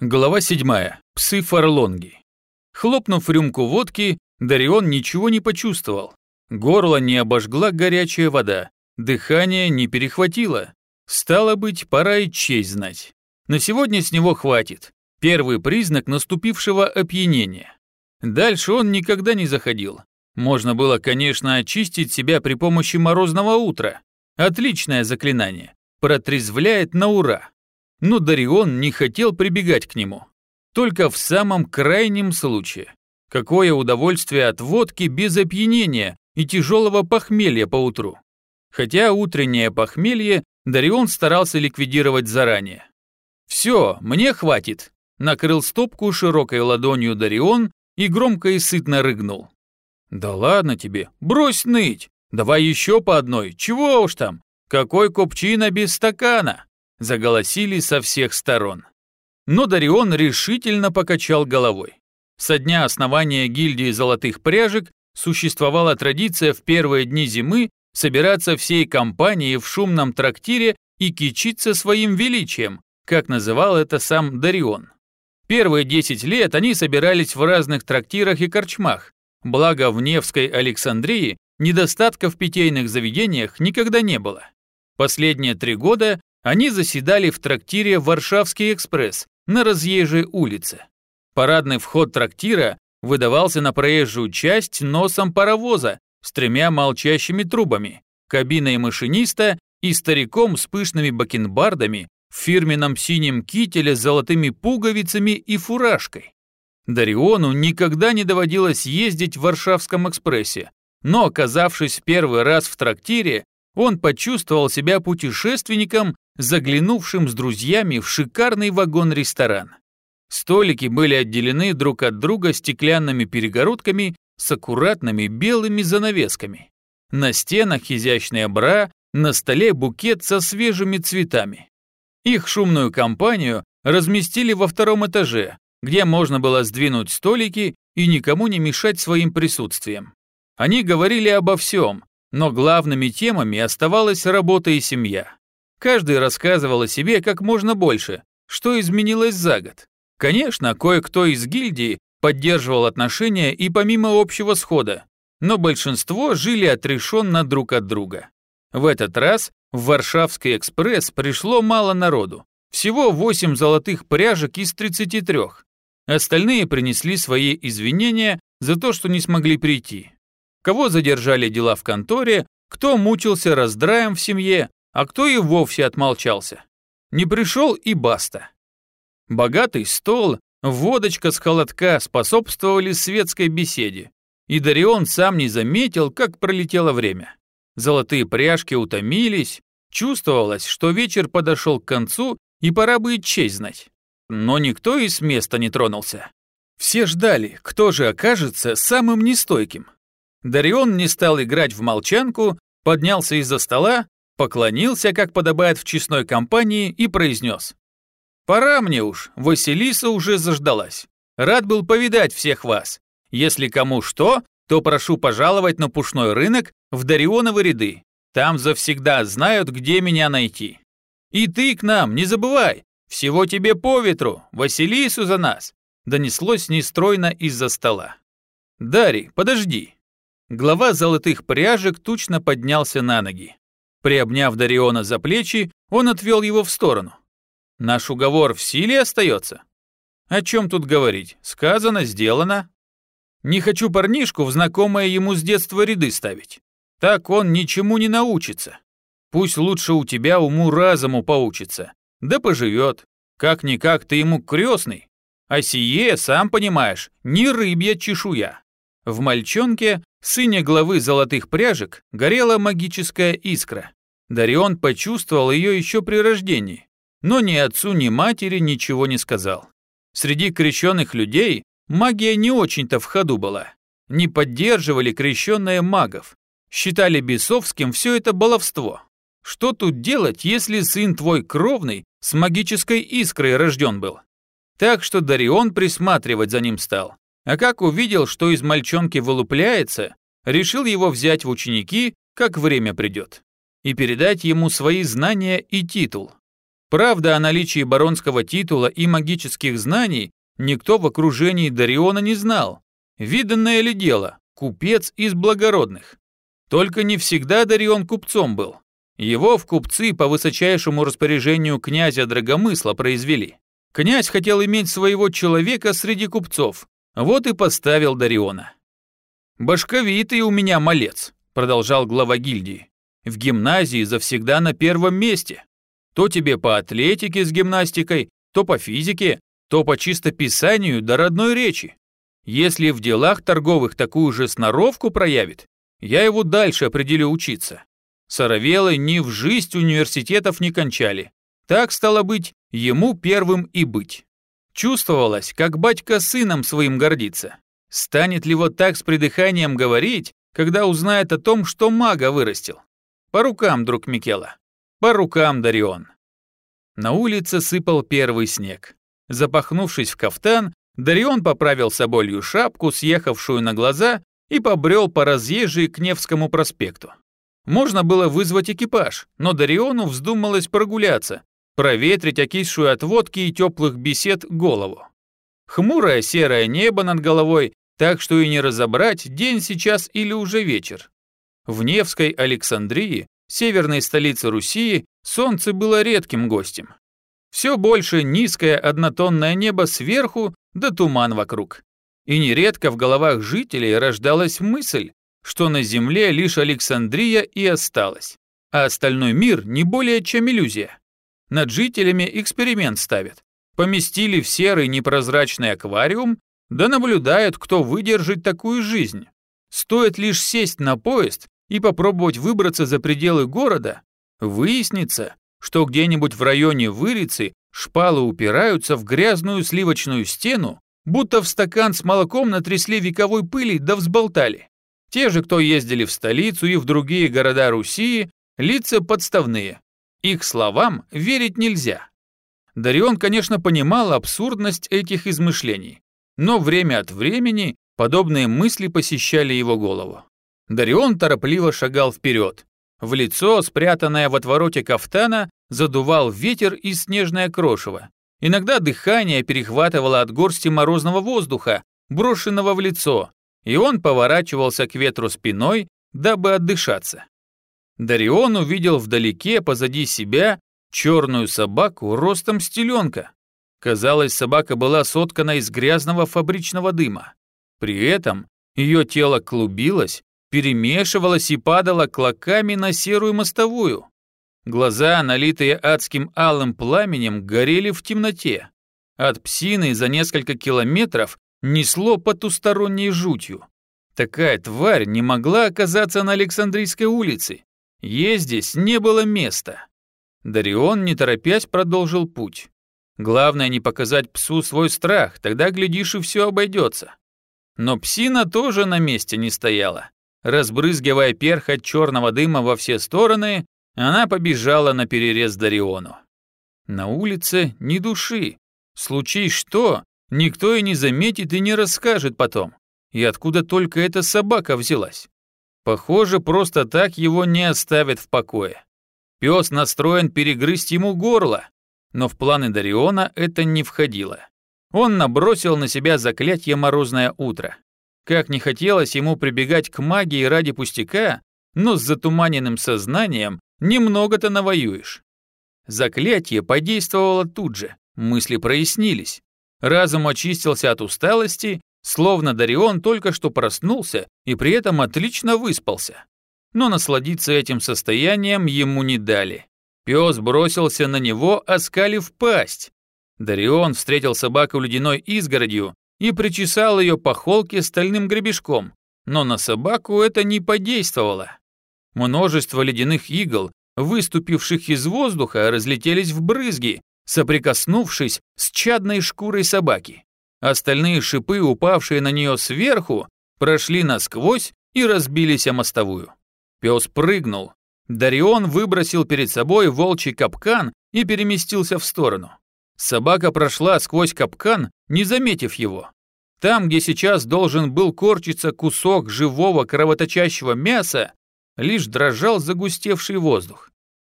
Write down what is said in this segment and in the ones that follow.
Глава 7. Псы фарлонги. Хлопнув рюмку водки, Дарион ничего не почувствовал. Горло не обожгла горячая вода, дыхание не перехватило. Стало быть, пора и честь знать. На сегодня с него хватит. Первый признак наступившего опьянения. Дальше он никогда не заходил. Можно было, конечно, очистить себя при помощи морозного утра. Отличное заклинание. Протрезвляет на ура но Дарион не хотел прибегать к нему. Только в самом крайнем случае. Какое удовольствие от водки без опьянения и тяжелого похмелья по утру. Хотя утреннее похмелье Дарион старался ликвидировать заранее. «Все, мне хватит», — накрыл стопку широкой ладонью Дарион и громко и сытно рыгнул. «Да ладно тебе, брось ныть, давай еще по одной, чего уж там, какой купчина без стакана?» Заголосили со всех сторон. Но Дарион решительно покачал головой. Со дня основания гильдии золотых пряжек существовала традиция в первые дни зимы собираться всей компанией в шумном трактире и кичиться своим величием, как называл это сам Дарион. Первые 10 лет они собирались в разных трактирах и корчмах, благо в Невской Александрии недостатка в питейных заведениях никогда не было. Последние три года они заседали в трактире «Варшавский экспресс» на разъезжей улице. Парадный вход трактира выдавался на проезжую часть носом паровоза с тремя молчащими трубами, кабиной машиниста и стариком с пышными бакенбардами в фирменном синем кителе с золотыми пуговицами и фуражкой. Дариону никогда не доводилось ездить в Варшавском экспрессе, но, оказавшись первый раз в трактире, он почувствовал себя путешественником заглянувшим с друзьями в шикарный вагон-ресторан. Столики были отделены друг от друга стеклянными перегородками с аккуратными белыми занавесками. На стенах изящная бра, на столе букет со свежими цветами. Их шумную компанию разместили во втором этаже, где можно было сдвинуть столики и никому не мешать своим присутствием. Они говорили обо всем, но главными темами оставалась работа и семья. Каждый рассказывал о себе как можно больше, что изменилось за год. Конечно, кое-кто из гильдии поддерживал отношения и помимо общего схода, но большинство жили отрешенно друг от друга. В этот раз в Варшавский экспресс пришло мало народу, всего 8 золотых пряжек из 33. Остальные принесли свои извинения за то, что не смогли прийти. Кого задержали дела в конторе, кто мучился раздраем в семье, а кто и вовсе отмолчался. Не пришел и баста. Богатый стол, водочка с холодка способствовали светской беседе, и Дарион сам не заметил, как пролетело время. Золотые пряжки утомились, чувствовалось, что вечер подошел к концу и пора бы и честь знать. Но никто и с места не тронулся. Все ждали, кто же окажется самым нестойким. Дарион не стал играть в молчанку, поднялся из-за стола поклонился, как подобает в честной компании, и произнес. «Пора мне уж, Василиса уже заждалась. Рад был повидать всех вас. Если кому что, то прошу пожаловать на пушной рынок в Дарионовы ряды. Там завсегда знают, где меня найти. И ты к нам, не забывай, всего тебе по ветру, Василису за нас!» Донеслось нестройно из-за стола. «Дарий, подожди!» Глава золотых пряжек тучно поднялся на ноги. Приобняв Дариона за плечи, он отвел его в сторону. «Наш уговор в силе остается?» «О чем тут говорить? Сказано, сделано. Не хочу парнишку в знакомые ему с детства ряды ставить. Так он ничему не научится. Пусть лучше у тебя уму-разуму поучится. Да поживет. Как-никак ты ему крестный. А сие, сам понимаешь, не рыбья чешуя». В мальчонке, сыне главы золотых пряжек, горела магическая искра. Дарион почувствовал ее еще при рождении, но ни отцу, ни матери ничего не сказал. Среди крещенных людей магия не очень-то в ходу была. Не поддерживали крещенные магов. Считали бесовским все это баловство. Что тут делать, если сын твой кровный с магической искрой рожден был? Так что Дарион присматривать за ним стал. А как увидел, что из мальчонки вылупляется, решил его взять в ученики, как время придет и передать ему свои знания и титул. Правда, о наличии баронского титула и магических знаний никто в окружении Дариона не знал. Виданное ли дело, купец из благородных. Только не всегда Дарион купцом был. Его в купцы по высочайшему распоряжению князя Драгомысла произвели. Князь хотел иметь своего человека среди купцов, вот и поставил Дариона. «Башковитый у меня малец», — продолжал глава гильдии. «В гимназии завсегда на первом месте. То тебе по атлетике с гимнастикой, то по физике, то по чистописанию до родной речи. Если в делах торговых такую же сноровку проявит, я его дальше определю учиться. Саравелы ни в жизнь университетов не кончали. Так, стало быть, ему первым и быть. Чувствовалось, как батька сыном своим гордится. Станет ли вот так с придыханием говорить, когда узнает о том, что мага вырастил? По рукам, друг Микела. По рукам, Дарион. На улице сыпал первый снег. Запахнувшись в кафтан, Дарион поправил соболью шапку, съехавшую на глаза, и побрел по разъезжей к Невскому проспекту. Можно было вызвать экипаж, но Дариону вздумалось прогуляться, проветрить окисшую от водки и теплых бесед голову. Хмурое серое небо над головой, так что и не разобрать, день сейчас или уже вечер. В Невской Александрии, северной столице Руси, солнце было редким гостем. Все больше низкое однотонное небо сверху, да туман вокруг. И нередко в головах жителей рождалась мысль, что на Земле лишь Александрия и осталась, а остальной мир не более чем иллюзия. Над жителями эксперимент ставят. Поместили в серый непрозрачный аквариум, да наблюдают, кто выдержит такую жизнь. Стоит лишь сесть на поезд и попробовать выбраться за пределы города, выяснится, что где-нибудь в районе Вырицы шпалы упираются в грязную сливочную стену, будто в стакан с молоком натрясли вековой пыли да взболтали. Те же, кто ездили в столицу и в другие города Руси, лица подставные. Их словам верить нельзя. Дарион, конечно, понимал абсурдность этих измышлений, но время от времени подобные мысли посещали его голову. Дарион торопливо шагал вперед. В лицо, спрятанное в отвороте кафтана, задувал ветер и снежное крошево. Иногда дыхание перехватывало от горсти морозного воздуха, брошенного в лицо, и он поворачивался к ветру спиной, дабы отдышаться. Дарион увидел вдалеке позади себя черную собаку ростом стеленка. Казалось, собака была соткана из грязного фабричного дыма. При этом ее тело клубилось, перемешивалось и падало клоками на серую мостовую. Глаза, налитые адским алым пламенем, горели в темноте. От псины за несколько километров несло потусторонней жутью. Такая тварь не могла оказаться на Александрийской улице. Ей здесь не было места. Дарион, не торопясь, продолжил путь. Главное не показать псу свой страх, тогда, глядишь, и все обойдется. Но псина тоже на месте не стояла. Разбрызгивая перх от черного дыма во все стороны, она побежала на перерез Дариону. На улице ни души. Случай что, Никто и не заметит и не расскажет потом. И откуда только эта собака взялась? Похоже, просто так его не оставят в покое. Пес настроен перегрызть ему горло, но в планы Дариона это не входило. Он набросил на себя заклятие «Морозное утро». Как не хотелось ему прибегать к магии ради пустяка, но с затуманенным сознанием немного-то навоюешь. Заклятие подействовало тут же, мысли прояснились. Разум очистился от усталости, словно Дарион только что проснулся и при этом отлично выспался. Но насладиться этим состоянием ему не дали. Пес бросился на него, оскалив пасть. Дарион встретил собаку ледяной изгородью и причесал ее по холке стальным гребешком, но на собаку это не подействовало. Множество ледяных игл, выступивших из воздуха, разлетелись в брызги, соприкоснувшись с чадной шкурой собаки. Остальные шипы, упавшие на нее сверху, прошли насквозь и разбились о мостовую. Пес прыгнул. Дарион выбросил перед собой волчий капкан и переместился в сторону. Собака прошла сквозь капкан, не заметив его. Там, где сейчас должен был корчиться кусок живого кровоточащего мяса, лишь дрожал загустевший воздух.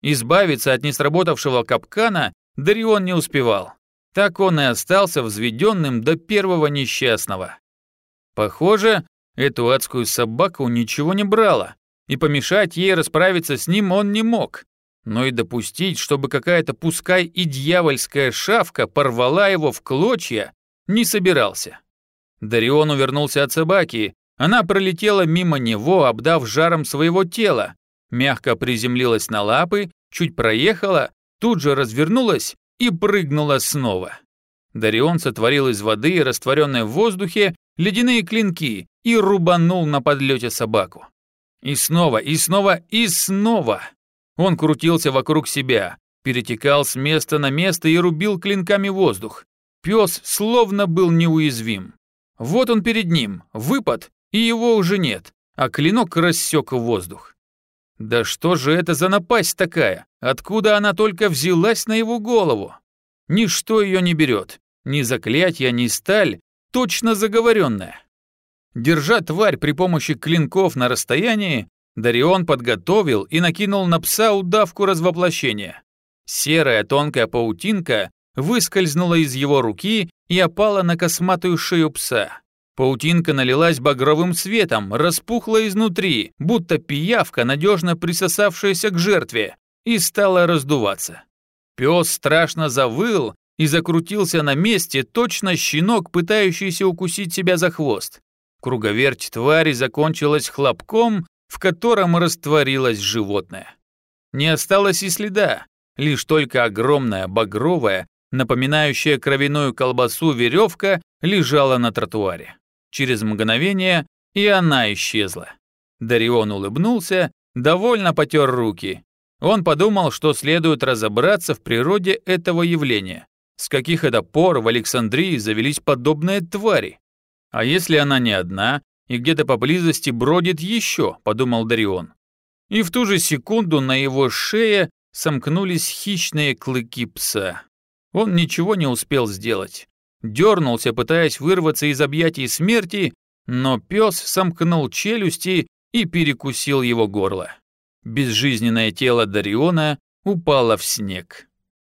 Избавиться от несработавшего капкана Дарион не успевал. Так он и остался взведенным до первого несчастного. Похоже, эту адскую собаку ничего не брало, и помешать ей расправиться с ним он не мог. Но и допустить, чтобы какая-то пускай и дьявольская шавка порвала его в клочья, не собирался. Дарион увернулся от собаки, она пролетела мимо него, обдав жаром своего тела, мягко приземлилась на лапы, чуть проехала, тут же развернулась и прыгнула снова. Дарион сотворил из воды, растворенной в воздухе, ледяные клинки и рубанул на подлете собаку. И снова, и снова, и снова. Он крутился вокруг себя, перетекал с места на место и рубил клинками воздух. Пес словно был неуязвим. Вот он перед ним, выпад, и его уже нет, а клинок рассек воздух. Да что же это за напасть такая? Откуда она только взялась на его голову? Ничто ее не берет, ни заклятие, ни сталь, точно заговоренная. Держа тварь при помощи клинков на расстоянии, Дарион подготовил и накинул на пса удавку развоплощения. Серая тонкая паутинка выскользнула из его руки и опала на косматую шею пса. Паутинка налилась багровым светом, распухла изнутри, будто пиявка, надежно присосавшаяся к жертве, и стала раздуваться. Пес страшно завыл и закрутился на месте, точно щенок, пытающийся укусить себя за хвост. Круговерть твари закончилась хлопком, в котором растворилось животное. Не осталось и следа, лишь только огромная багровая, напоминающая кровяную колбасу веревка лежала на тротуаре. Через мгновение и она исчезла. Дарион улыбнулся, довольно потер руки. Он подумал, что следует разобраться в природе этого явления. С каких это пор в Александрии завелись подобные твари? А если она не одна, и где-то поблизости бродит еще, подумал Дарион. И в ту же секунду на его шее сомкнулись хищные клыки пса. Он ничего не успел сделать. Дернулся, пытаясь вырваться из объятий смерти, но пес сомкнул челюсти и перекусил его горло. Безжизненное тело Дариона упало в снег.